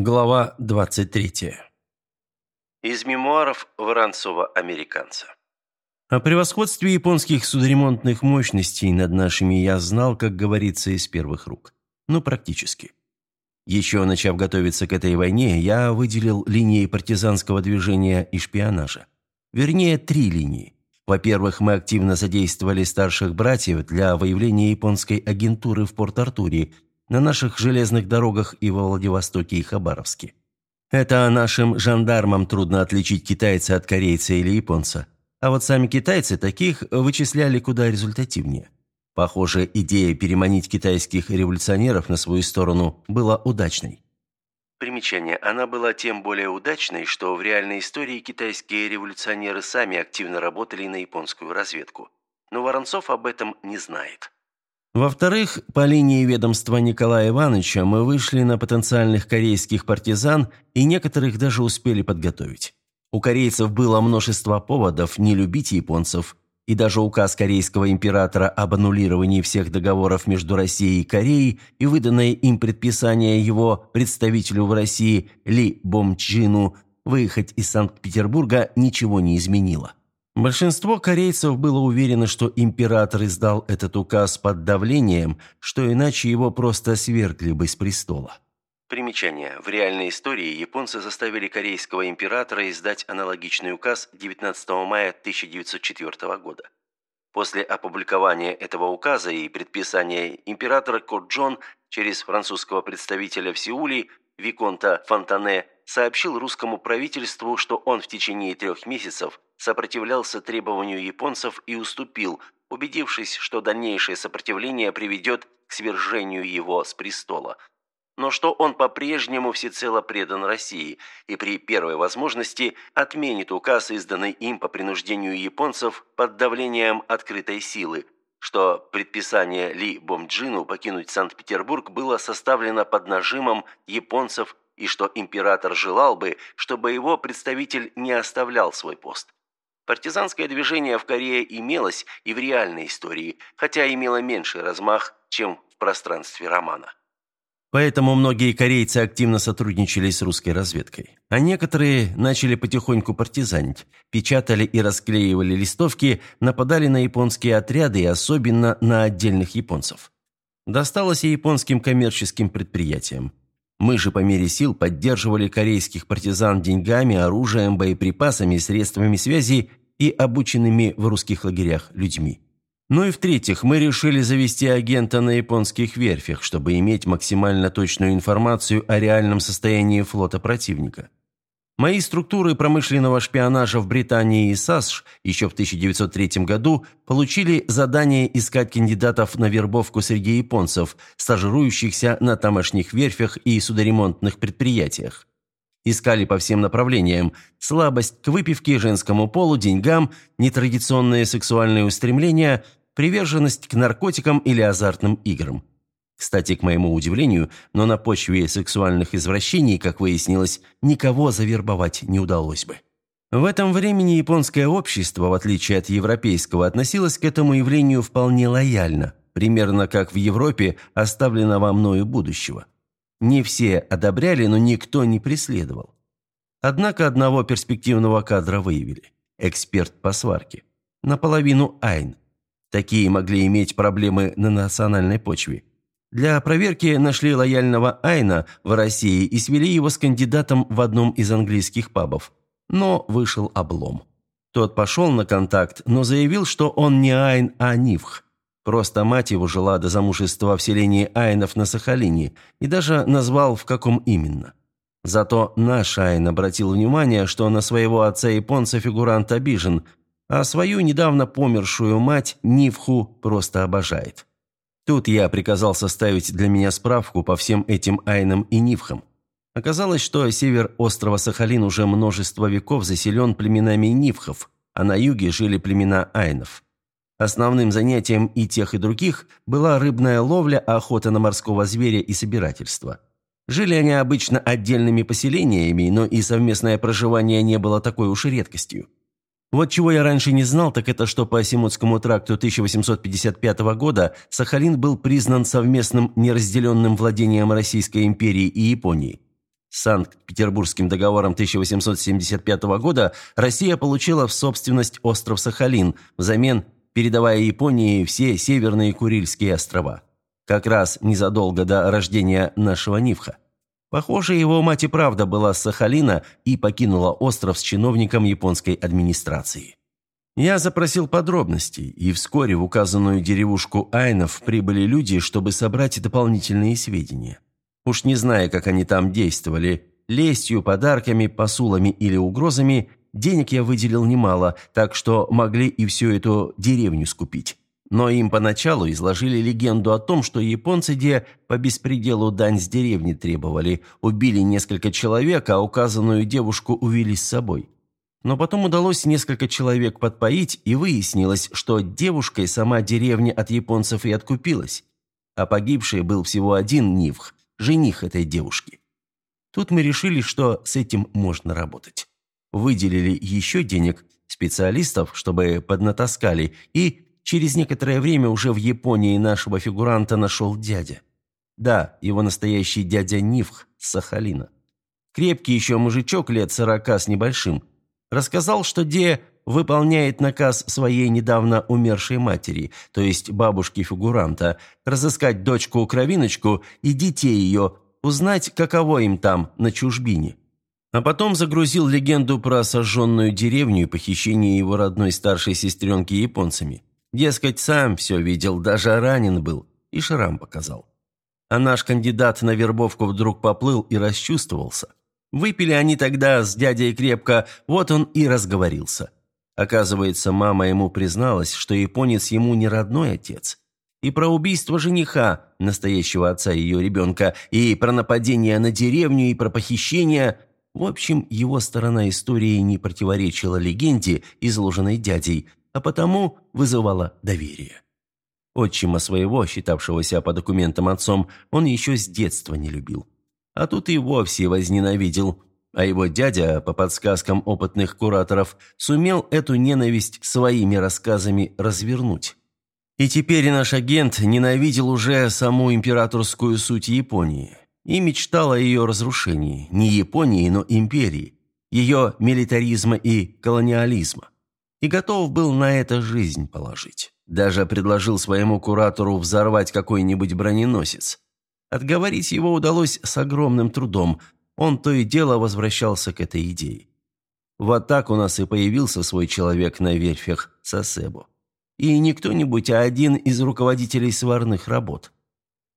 Глава 23. Из мемуаров Воронцова-американца. О превосходстве японских судоремонтных мощностей над нашими я знал, как говорится, из первых рук. Ну, практически. Еще начав готовиться к этой войне, я выделил линии партизанского движения и шпионажа. Вернее, три линии. Во-первых, мы активно задействовали старших братьев для выявления японской агентуры в Порт-Артуре – на наших железных дорогах и во Владивостоке и Хабаровске. Это нашим жандармам трудно отличить китайца от корейца или японца. А вот сами китайцы таких вычисляли куда результативнее. Похоже, идея переманить китайских революционеров на свою сторону была удачной. Примечание. Она была тем более удачной, что в реальной истории китайские революционеры сами активно работали на японскую разведку. Но Воронцов об этом не знает. Во-вторых, по линии ведомства Николая Ивановича мы вышли на потенциальных корейских партизан и некоторых даже успели подготовить. У корейцев было множество поводов не любить японцев, и даже указ корейского императора об аннулировании всех договоров между Россией и Кореей и выданное им предписание его представителю в России Ли Бомчжину выехать из Санкт-Петербурга ничего не изменило. Большинство корейцев было уверено, что император издал этот указ под давлением, что иначе его просто свергли бы с престола. Примечание. В реальной истории японцы заставили корейского императора издать аналогичный указ 19 мая 1904 года. После опубликования этого указа и предписания императора Коджон через французского представителя в Сеуле Виконта Фонтане сообщил русскому правительству, что он в течение трех месяцев сопротивлялся требованию японцев и уступил, убедившись, что дальнейшее сопротивление приведет к свержению его с престола. Но что он по-прежнему всецело предан России и при первой возможности отменит указ, изданный им по принуждению японцев под давлением открытой силы, что предписание Ли Бомджину покинуть Санкт-Петербург было составлено под нажимом японцев и что император желал бы, чтобы его представитель не оставлял свой пост. Партизанское движение в Корее имелось и в реальной истории, хотя имело меньший размах, чем в пространстве романа. Поэтому многие корейцы активно сотрудничали с русской разведкой. А некоторые начали потихоньку партизанить, печатали и расклеивали листовки, нападали на японские отряды и особенно на отдельных японцев. Досталось и японским коммерческим предприятиям. Мы же по мере сил поддерживали корейских партизан деньгами, оружием, боеприпасами, средствами связи и обученными в русских лагерях людьми. Ну и в-третьих, мы решили завести агента на японских верфях, чтобы иметь максимально точную информацию о реальном состоянии флота противника. Мои структуры промышленного шпионажа в Британии и САСШ еще в 1903 году получили задание искать кандидатов на вербовку среди японцев, стажирующихся на тамошних верфях и судоремонтных предприятиях. Искали по всем направлениям. Слабость к выпивке, женскому полу, деньгам, нетрадиционные сексуальные устремления – приверженность к наркотикам или азартным играм. Кстати, к моему удивлению, но на почве сексуальных извращений, как выяснилось, никого завербовать не удалось бы. В этом времени японское общество, в отличие от европейского, относилось к этому явлению вполне лояльно, примерно как в Европе оставленного мною будущего. Не все одобряли, но никто не преследовал. Однако одного перспективного кадра выявили. Эксперт по сварке. Наполовину Айн – Такие могли иметь проблемы на национальной почве. Для проверки нашли лояльного Айна в России и свели его с кандидатом в одном из английских пабов. Но вышел облом. Тот пошел на контакт, но заявил, что он не Айн, а Нивх. Просто мать его жила до замужества в селении Айнов на Сахалине и даже назвал, в каком именно. Зато наш Айн обратил внимание, что на своего отца-японца фигурант обижен, а свою недавно помершую мать Нивху просто обожает. Тут я приказал составить для меня справку по всем этим айнам и нивхам. Оказалось, что север острова Сахалин уже множество веков заселен племенами нивхов, а на юге жили племена айнов. Основным занятием и тех, и других была рыбная ловля, охота на морского зверя и собирательство. Жили они обычно отдельными поселениями, но и совместное проживание не было такой уж редкостью. Вот чего я раньше не знал, так это что по Осимутскому тракту 1855 года Сахалин был признан совместным неразделенным владением Российской империи и Японии. Санкт-Петербургским договором 1875 года Россия получила в собственность остров Сахалин, взамен передавая Японии все северные Курильские острова. Как раз незадолго до рождения нашего Нивха. Похоже, его мать и правда была с Сахалина и покинула остров с чиновником японской администрации. Я запросил подробностей, и вскоре в указанную деревушку Айнов прибыли люди, чтобы собрать дополнительные сведения. Уж не зная, как они там действовали, лестью, подарками, посулами или угрозами, денег я выделил немало, так что могли и всю эту деревню скупить. Но им поначалу изложили легенду о том, что японцы где по беспределу дань с деревни требовали, убили несколько человек, а указанную девушку увели с собой. Но потом удалось несколько человек подпоить, и выяснилось, что девушкой сама деревня от японцев и откупилась. А погибший был всего один Нивх, жених этой девушки. Тут мы решили, что с этим можно работать. Выделили еще денег, специалистов, чтобы поднатаскали, и через некоторое время уже в Японии нашего фигуранта нашел дядя. Да, его настоящий дядя Нивх с Сахалина. Крепкий еще мужичок лет сорока с небольшим. Рассказал, что Де выполняет наказ своей недавно умершей матери, то есть бабушки фигуранта, разыскать дочку-кровиночку и детей ее, узнать, каково им там, на чужбине. А потом загрузил легенду про сожженную деревню и похищение его родной старшей сестренки японцами. Дескать, сам все видел, даже ранен был, и шрам показал. А наш кандидат на вербовку вдруг поплыл и расчувствовался. Выпили они тогда с дядей крепко, вот он и разговорился. Оказывается, мама ему призналась, что японец ему не родной отец. И про убийство жениха, настоящего отца ее ребенка, и про нападение на деревню, и про похищение. В общем, его сторона истории не противоречила легенде, изложенной дядей, а потому вызывала доверие. Отчима своего, считавшегося по документам отцом, он еще с детства не любил. А тут и вовсе возненавидел – а его дядя, по подсказкам опытных кураторов, сумел эту ненависть своими рассказами развернуть. И теперь наш агент ненавидел уже саму императорскую суть Японии и мечтал о ее разрушении, не Японии, но империи, ее милитаризма и колониализма. И готов был на это жизнь положить. Даже предложил своему куратору взорвать какой-нибудь броненосец. Отговорить его удалось с огромным трудом, он то и дело возвращался к этой идее. Вот так у нас и появился свой человек на верфях Сосебо. И не кто-нибудь, а один из руководителей сварных работ.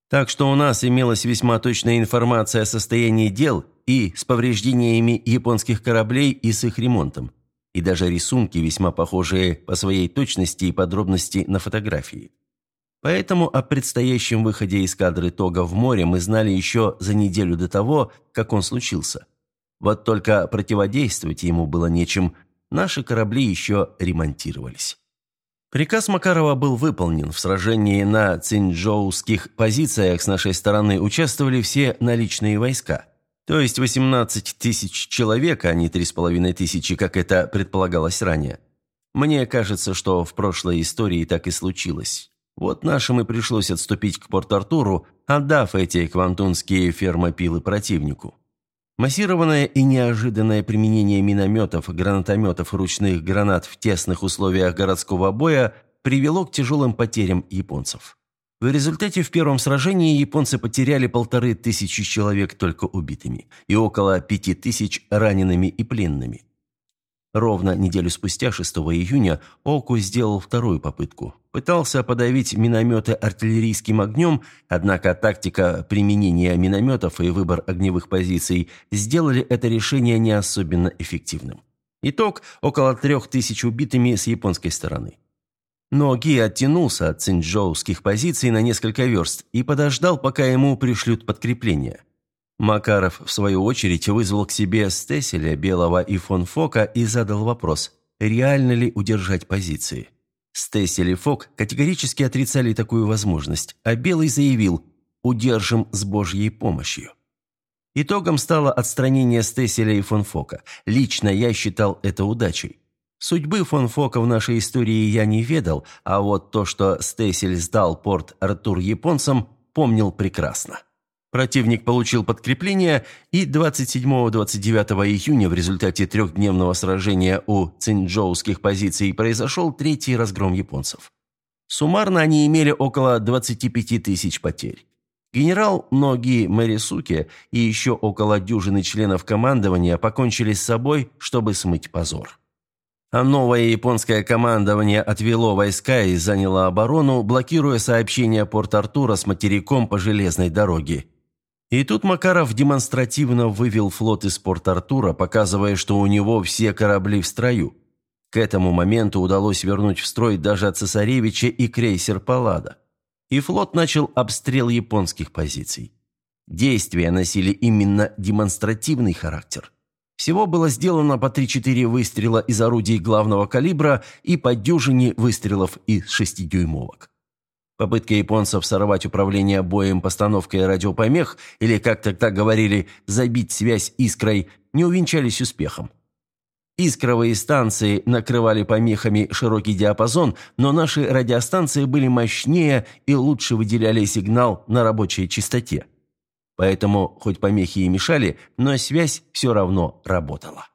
Так что у нас имелась весьма точная информация о состоянии дел и с повреждениями японских кораблей и с их ремонтом. И даже рисунки, весьма похожие по своей точности и подробности на фотографии. Поэтому о предстоящем выходе эскадры Тога в море мы знали еще за неделю до того, как он случился. Вот только противодействовать ему было нечем, наши корабли еще ремонтировались. Приказ Макарова был выполнен. В сражении на цинчжоуских позициях с нашей стороны участвовали все наличные войска. То есть 18 тысяч человек, а не 3,5 тысячи, как это предполагалось ранее. Мне кажется, что в прошлой истории так и случилось. Вот нашим и пришлось отступить к Порт-Артуру, отдав эти квантунские фермопилы противнику. Массированное и неожиданное применение минометов, гранатометов, ручных гранат в тесных условиях городского боя привело к тяжелым потерям японцев. В результате в первом сражении японцы потеряли полторы тысячи человек только убитыми и около пяти тысяч ранеными и пленными. Ровно неделю спустя, 6 июня, Оку сделал вторую попытку. Пытался подавить минометы артиллерийским огнем, однако тактика применения минометов и выбор огневых позиций сделали это решение не особенно эффективным. Итог – около трех тысяч убитыми с японской стороны. Но Ги оттянулся от цинчжоуских позиций на несколько верст и подождал, пока ему пришлют подкрепление – Макаров, в свою очередь, вызвал к себе Стеселя, Белого и фон Фока и задал вопрос, реально ли удержать позиции. Стесель и Фок категорически отрицали такую возможность, а Белый заявил «удержим с Божьей помощью». Итогом стало отстранение Стеселя и фон Фока. Лично я считал это удачей. Судьбы фон Фока в нашей истории я не ведал, а вот то, что Стесель сдал порт Артур японцам, помнил прекрасно. Противник получил подкрепление, и 27-29 июня в результате трехдневного сражения у цинчжоуских позиций произошел третий разгром японцев. Суммарно они имели около 25 тысяч потерь. Генерал Ноги Мэрисуки и еще около дюжины членов командования покончили с собой, чтобы смыть позор. А новое японское командование отвело войска и заняло оборону, блокируя сообщение Порт-Артура с материком по железной дороге. И тут Макаров демонстративно вывел флот из Порт-Артура, показывая, что у него все корабли в строю. К этому моменту удалось вернуть в строй даже цесаревича и крейсер «Паллада». И флот начал обстрел японских позиций. Действия носили именно демонстративный характер. Всего было сделано по 3-4 выстрела из орудий главного калибра и по дюжине выстрелов из шестидюймовок. Попытка японцев сорвать управление боем постановкой радиопомех, или, как тогда говорили, забить связь искрой, не увенчались успехом. Искровые станции накрывали помехами широкий диапазон, но наши радиостанции были мощнее и лучше выделяли сигнал на рабочей частоте. Поэтому, хоть помехи и мешали, но связь все равно работала.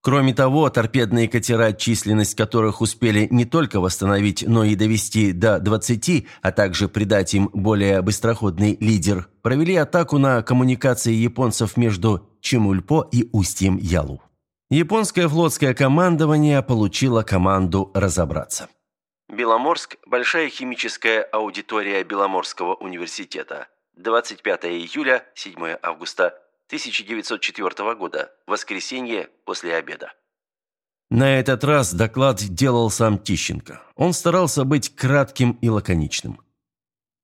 Кроме того, торпедные катера, численность которых успели не только восстановить, но и довести до 20, а также придать им более быстроходный лидер, провели атаку на коммуникации японцев между Чемульпо и устьем Ялу. Японское флотское командование получило команду разобраться. Беломорск – большая химическая аудитория Беломорского университета. 25 июля, 7 августа 1904 года, воскресенье после обеда. На этот раз доклад делал сам Тищенко. Он старался быть кратким и лаконичным.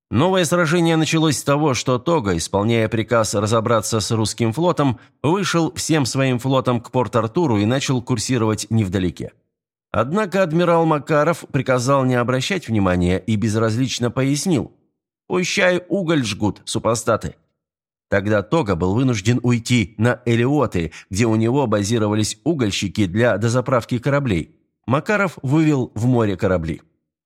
Новое сражение началось с того, что Тога, исполняя приказ разобраться с русским флотом, вышел всем своим флотом к Порт-Артуру и начал курсировать невдалеке. Однако адмирал Макаров приказал не обращать внимания и безразлично пояснил. «Пущай уголь жгут, супостаты. Тогда Тога был вынужден уйти на Элиоты, где у него базировались угольщики для дозаправки кораблей. Макаров вывел в море корабли.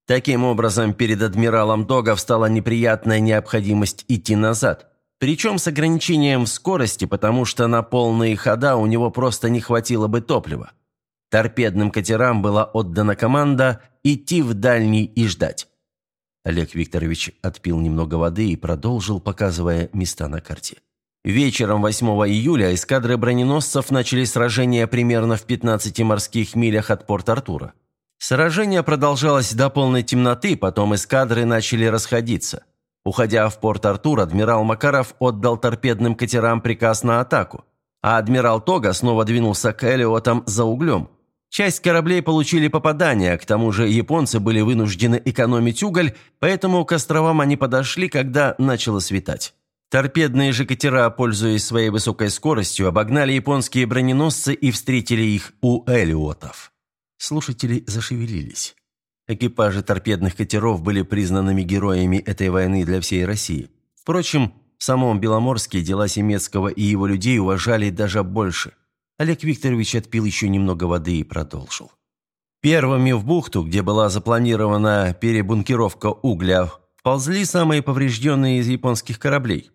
Таким образом, перед адмиралом Тога встала неприятная необходимость идти назад. Причем с ограничением в скорости, потому что на полные хода у него просто не хватило бы топлива. Торпедным катерам была отдана команда идти в дальний и ждать. Олег Викторович отпил немного воды и продолжил, показывая места на карте. Вечером 8 июля эскадры броненосцев начали сражение примерно в 15 морских милях от Порт-Артура. Сражение продолжалось до полной темноты, потом эскадры начали расходиться. Уходя в Порт-Артур, адмирал Макаров отдал торпедным катерам приказ на атаку, а адмирал Тога снова двинулся к Элиотам за углем. Часть кораблей получили попадания, к тому же японцы были вынуждены экономить уголь, поэтому к островам они подошли, когда начало светать. Торпедные же катера, пользуясь своей высокой скоростью, обогнали японские броненосцы и встретили их у Элиотов. Слушатели зашевелились. Экипажи торпедных катеров были признанными героями этой войны для всей России. Впрочем, в самом Беломорске дела Семецкого и его людей уважали даже больше – Олег Викторович отпил еще немного воды и продолжил. Первыми в бухту, где была запланирована перебункировка угля, вползли самые поврежденные из японских кораблей.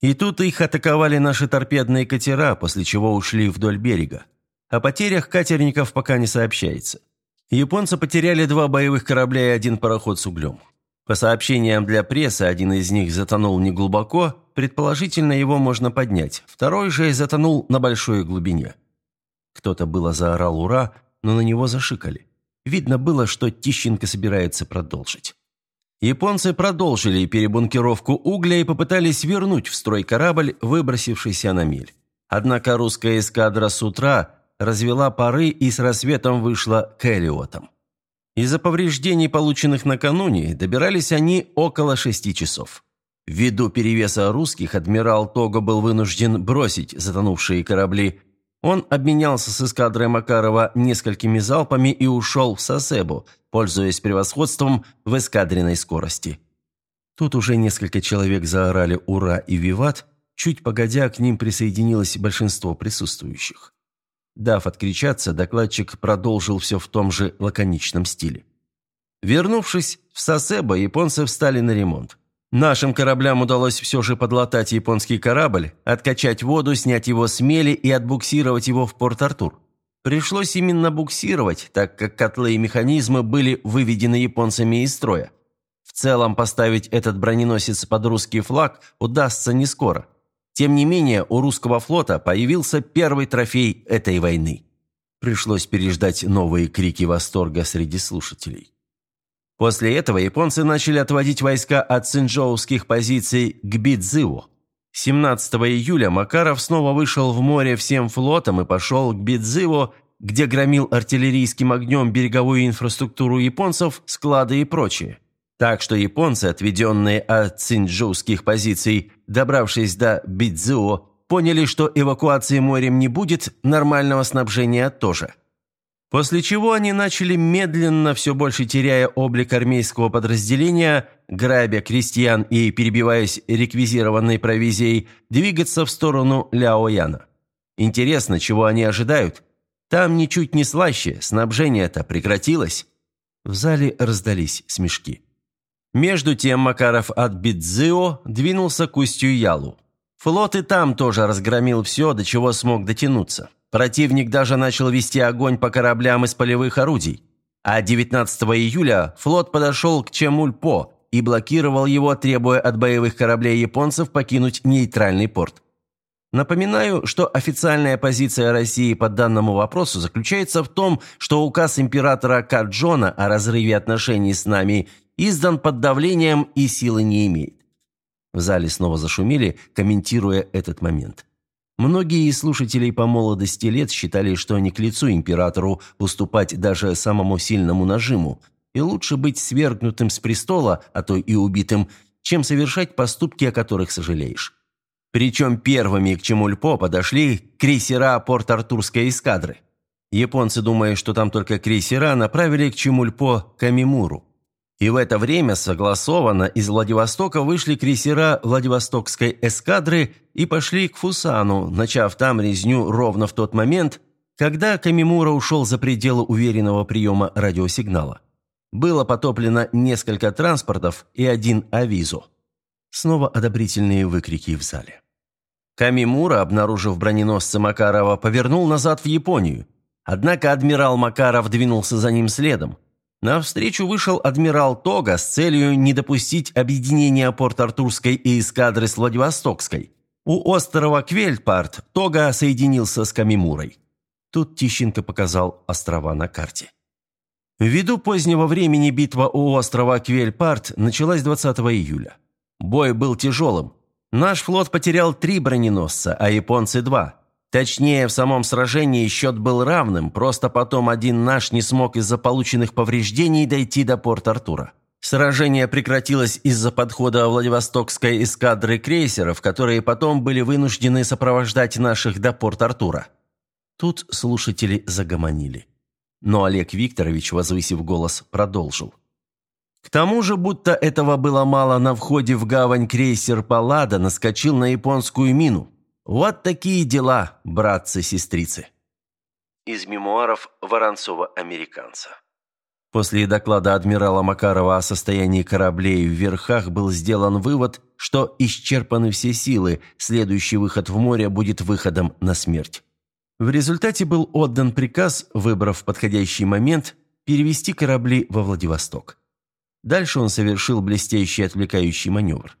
И тут их атаковали наши торпедные катера, после чего ушли вдоль берега. О потерях катерников пока не сообщается. Японцы потеряли два боевых корабля и один пароход с углем. По сообщениям для прессы, один из них затонул неглубоко, предположительно его можно поднять, второй же затонул на большой глубине. Кто-то было заорал «Ура!», но на него зашикали. Видно было, что Тищенко собирается продолжить. Японцы продолжили перебункировку угля и попытались вернуть в строй корабль, выбросившийся на мель. Однако русская эскадра с утра развела пары и с рассветом вышла к Элиотам. Из-за повреждений, полученных накануне, добирались они около шести часов. Ввиду перевеса русских, адмирал Того был вынужден бросить затонувшие корабли. Он обменялся с эскадрой Макарова несколькими залпами и ушел в Сосебу, пользуясь превосходством в эскадренной скорости. Тут уже несколько человек заорали «Ура!» и «Виват!», чуть погодя к ним присоединилось большинство присутствующих. Дав откричаться, докладчик продолжил все в том же лаконичном стиле. Вернувшись в Сосебо, японцы встали на ремонт. Нашим кораблям удалось все же подлатать японский корабль, откачать воду, снять его с мели и отбуксировать его в Порт-Артур. Пришлось именно буксировать, так как котлы и механизмы были выведены японцами из строя. В целом поставить этот броненосец под русский флаг удастся не скоро. Тем не менее, у русского флота появился первый трофей этой войны. Пришлось переждать новые крики восторга среди слушателей. После этого японцы начали отводить войска от цинчжоуских позиций к Бидзио. 17 июля Макаров снова вышел в море всем флотом и пошел к Бидзио, где громил артиллерийским огнем береговую инфраструктуру японцев, склады и прочее. Так что японцы, отведенные от цинчжоуских позиций, добравшись до Бидзио, поняли, что эвакуации морем не будет, нормального снабжения тоже – После чего они начали медленно, все больше теряя облик армейского подразделения, грабя крестьян и перебиваясь реквизированной провизией, двигаться в сторону Ляояна. Интересно, чего они ожидают? Там ничуть не слаще, снабжение-то прекратилось. В зале раздались смешки. Между тем Макаров от Бидзио двинулся к устью Ялу. Флот и там тоже разгромил все, до чего смог дотянуться. Противник даже начал вести огонь по кораблям из полевых орудий. А 19 июля флот подошел к Чемульпо и блокировал его, требуя от боевых кораблей японцев покинуть нейтральный порт. Напоминаю, что официальная позиция России по данному вопросу заключается в том, что указ императора Каджона о разрыве отношений с нами издан под давлением и силы не имеет. В зале снова зашумели, комментируя этот момент. Многие из слушателей по молодости лет считали, что не к лицу императору уступать даже самому сильному нажиму, и лучше быть свергнутым с престола, а то и убитым, чем совершать поступки, о которых сожалеешь. Причем первыми к Чемульпо подошли крейсера Порт-Артурской эскадры. Японцы, думая, что там только крейсера, направили к Чемульпо Камимуру. И в это время согласованно из Владивостока вышли крейсера Владивостокской эскадры и пошли к Фусану, начав там резню ровно в тот момент, когда Камимура ушел за пределы уверенного приема радиосигнала. Было потоплено несколько транспортов и один авизо. Снова одобрительные выкрики в зале. Камимура, обнаружив броненосца Макарова, повернул назад в Японию. Однако адмирал Макаров двинулся за ним следом – Навстречу вышел адмирал Тога с целью не допустить объединения Порт-Артурской и эскадры с Владивостокской. У острова Квельпарт Тога соединился с Камимурой. Тут Тищенко показал острова на карте. Ввиду позднего времени битва у острова Квельпарт началась 20 июля. Бой был тяжелым. Наш флот потерял три броненосца, а японцы – два. Точнее, в самом сражении счет был равным, просто потом один наш не смог из-за полученных повреждений дойти до Порт-Артура. Сражение прекратилось из-за подхода Владивостокской эскадры крейсеров, которые потом были вынуждены сопровождать наших до Порт-Артура. Тут слушатели загомонили. Но Олег Викторович, возвысив голос, продолжил. К тому же, будто этого было мало, на входе в гавань крейсер «Паллада» наскочил на японскую мину – вот такие дела, братцы-сестрицы. Из мемуаров Воронцова-американца. После доклада адмирала Макарова о состоянии кораблей в верхах был сделан вывод, что исчерпаны все силы, следующий выход в море будет выходом на смерть. В результате был отдан приказ, выбрав подходящий момент, перевести корабли во Владивосток. Дальше он совершил блестящий отвлекающий маневр.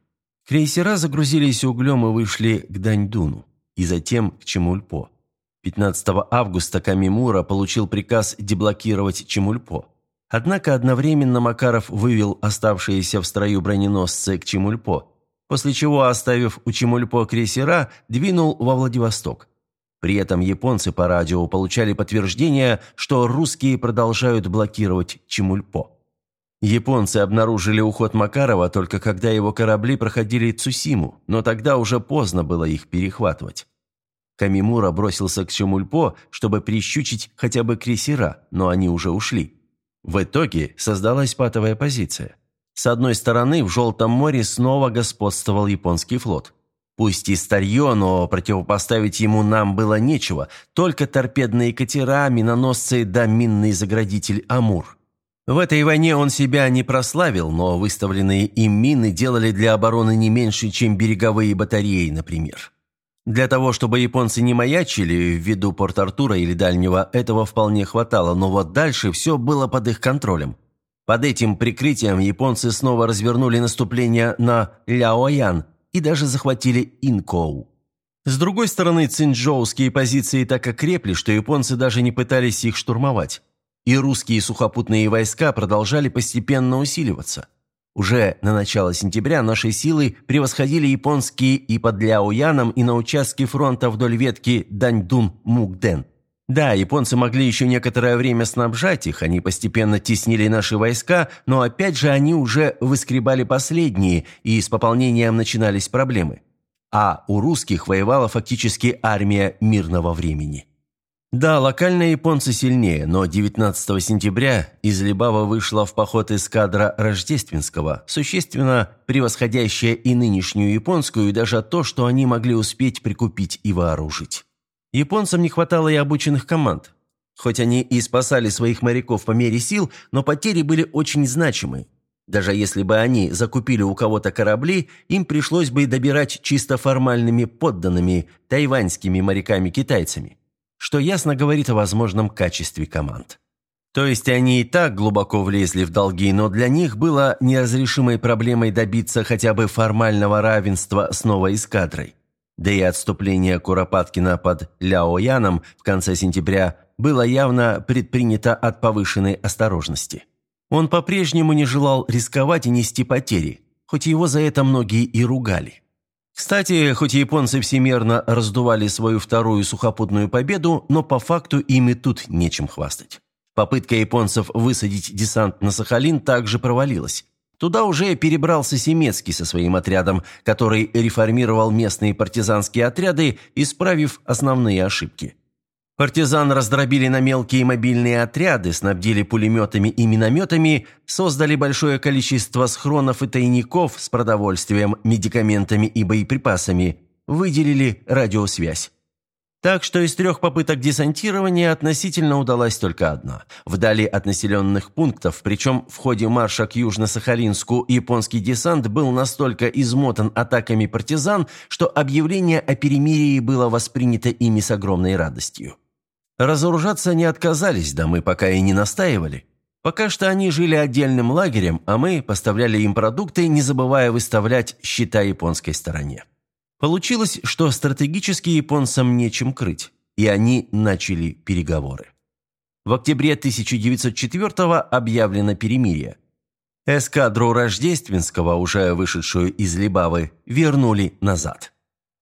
Крейсера загрузились углем и вышли к Даньдуну, и затем к Чемульпо. 15 августа Камимура получил приказ деблокировать Чемульпо. Однако одновременно Макаров вывел оставшиеся в строю броненосцы к Чемульпо, после чего, оставив у Чемульпо крейсера, двинул во Владивосток. При этом японцы по радио получали подтверждение, что русские продолжают блокировать Чемульпо. Японцы обнаружили уход Макарова только когда его корабли проходили Цусиму, но тогда уже поздно было их перехватывать. Камимура бросился к Чумульпо, чтобы прищучить хотя бы крейсера, но они уже ушли. В итоге создалась патовая позиция. С одной стороны, в Желтом море снова господствовал японский флот. Пусть и старье, но противопоставить ему нам было нечего, только торпедные катера, миноносцы да минный заградитель «Амур». В этой войне он себя не прославил, но выставленные им мины делали для обороны не меньше, чем береговые батареи, например. Для того, чтобы японцы не маячили в виду Порт-Артура или Дальнего, этого вполне хватало, но вот дальше все было под их контролем. Под этим прикрытием японцы снова развернули наступление на Ляоян и даже захватили Инкоу. С другой стороны, цинчжоуские позиции так окрепли, что японцы даже не пытались их штурмовать и русские сухопутные войска продолжали постепенно усиливаться. Уже на начало сентября наши силы превосходили японские и под Ляояном, и на участке фронта вдоль ветки Даньдун-Мукден. Да, японцы могли еще некоторое время снабжать их, они постепенно теснили наши войска, но опять же они уже выскребали последние, и с пополнением начинались проблемы. А у русских воевала фактически армия мирного времени. Да, локально японцы сильнее, но 19 сентября из Либава вышла в поход эскадра Рождественского, существенно превосходящая и нынешнюю японскую, и даже то, что они могли успеть прикупить и вооружить. Японцам не хватало и обученных команд. Хоть они и спасали своих моряков по мере сил, но потери были очень значимы. Даже если бы они закупили у кого-то корабли, им пришлось бы добирать чисто формальными подданными тайваньскими моряками-китайцами что ясно говорит о возможном качестве команд. То есть они и так глубоко влезли в долги, но для них было неразрешимой проблемой добиться хотя бы формального равенства с новой эскадрой. Да и отступление Куропаткина под Ляояном в конце сентября было явно предпринято от повышенной осторожности. Он по-прежнему не желал рисковать и нести потери, хоть его за это многие и ругали. Кстати, хоть японцы всемерно раздували свою вторую сухопутную победу, но по факту им и тут нечем хвастать. Попытка японцев высадить десант на Сахалин также провалилась. Туда уже перебрался Семецкий со своим отрядом, который реформировал местные партизанские отряды, исправив основные ошибки. Партизан раздробили на мелкие мобильные отряды, снабдили пулеметами и минометами, создали большое количество схронов и тайников с продовольствием, медикаментами и боеприпасами, выделили радиосвязь. Так что из трех попыток десантирования относительно удалась только одна. Вдали от населенных пунктов, причем в ходе марша к Южно-Сахалинску японский десант был настолько измотан атаками партизан, что объявление о перемирии было воспринято ими с огромной радостью. Разоружаться не отказались, да мы пока и не настаивали. Пока что они жили отдельным лагерем, а мы поставляли им продукты, не забывая выставлять счета японской стороне. Получилось, что стратегически японцам нечем крыть, и они начали переговоры. В октябре 1904-го объявлено перемирие. Эскадру Рождественского, уже вышедшую из Либавы, вернули назад.